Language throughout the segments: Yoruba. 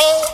Oh!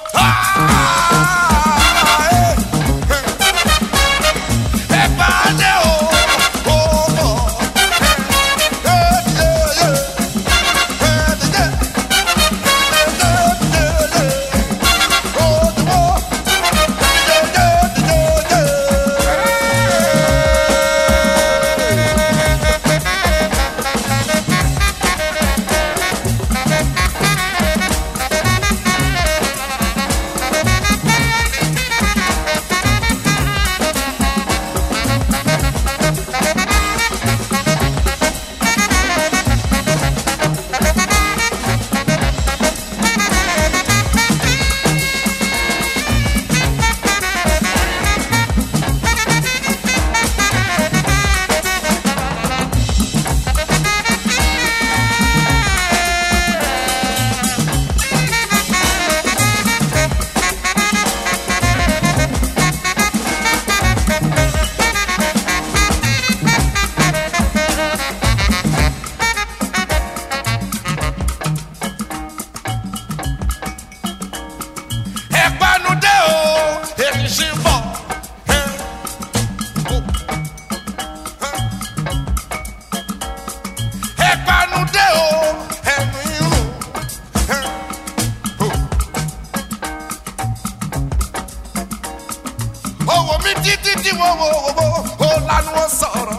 wo wo wo ó lanu ó sọ̀rọ̀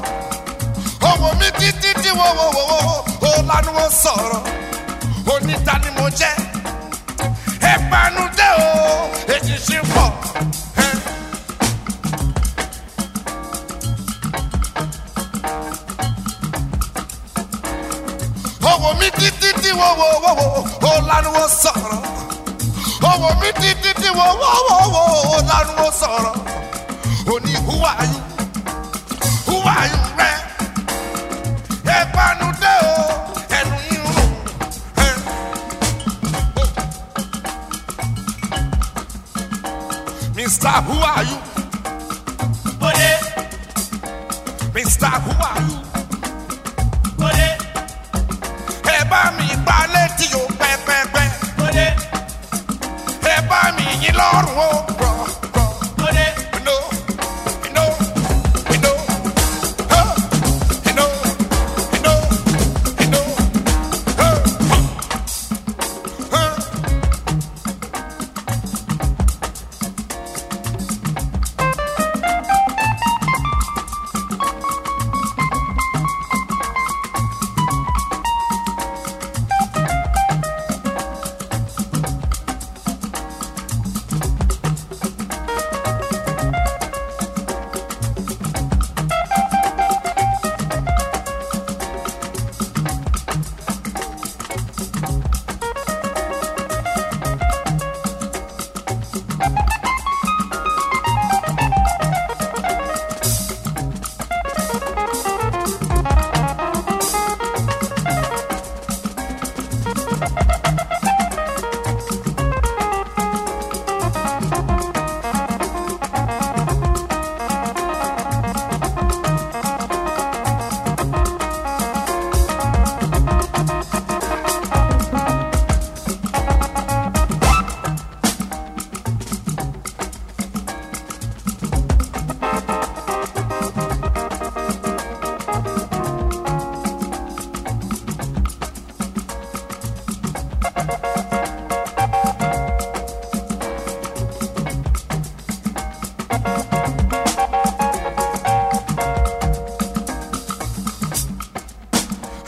ọmọ mi títí tí wo wo wo wo ó lanu ó sọ̀rọ̀ oníta ni mo jẹ́ ẹ̀pánudé o èjì ṣì ń bọ̀. ọwọ́ mi títí tí wo wo wo wo ó lanu ó sọ̀rọ̀ ọwọ́ mi títí tí wo wo wo wo ó lanu ó sọ̀rọ̀. Oni, who are you? Who are you, man? Ebanu deo, enu you. Mister, who are you? Bode. Mister, who are you? Bode. Eba mi balẹ̀ tí o pẹ́pẹ́pẹ́. Bode. Eba mi yin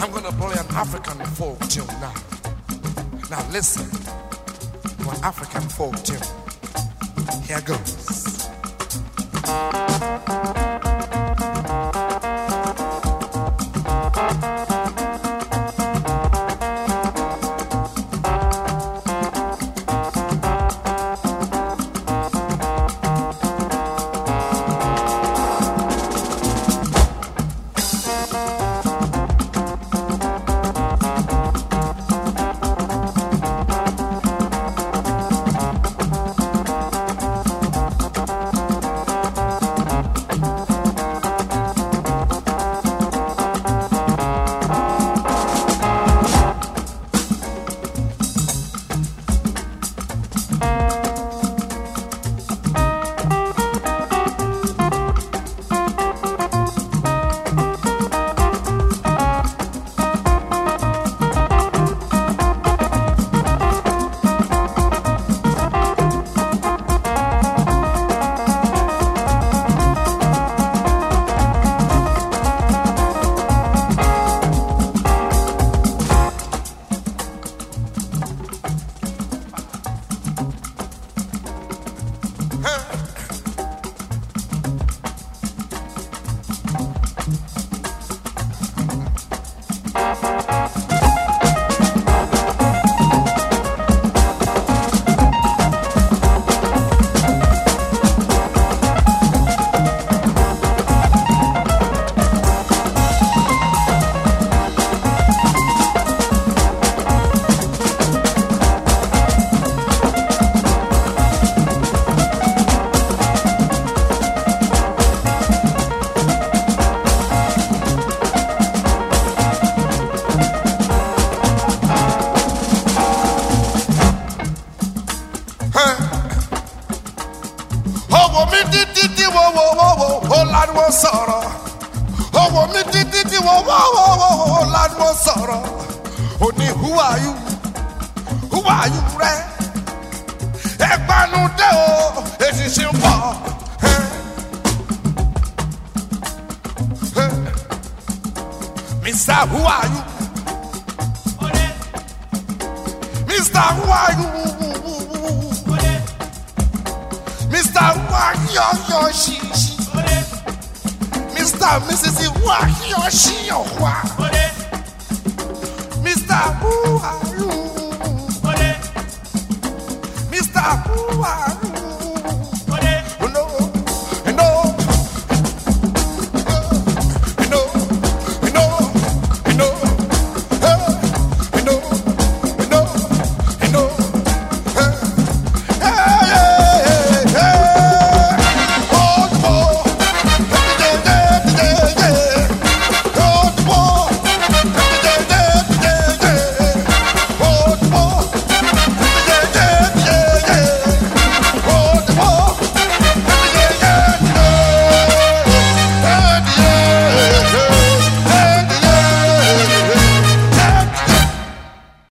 I'm going to play an African folk tune now. Now listen to an African folk tune. Here goes. wo wo wo wo ó lariwo sọ̀rọ̀ ó wò mí títí ti, wo wo wo wo ó lariwo sọ̀rọ̀ ó ní who are you who are you rẹ ẹgbanu dé o èsì ṣe ń bọ̀. Mr. Who are you? Mr. Who are you? Mr. Mrs. wah yo she yo why. Mr. Who are you? Mr. Who are you?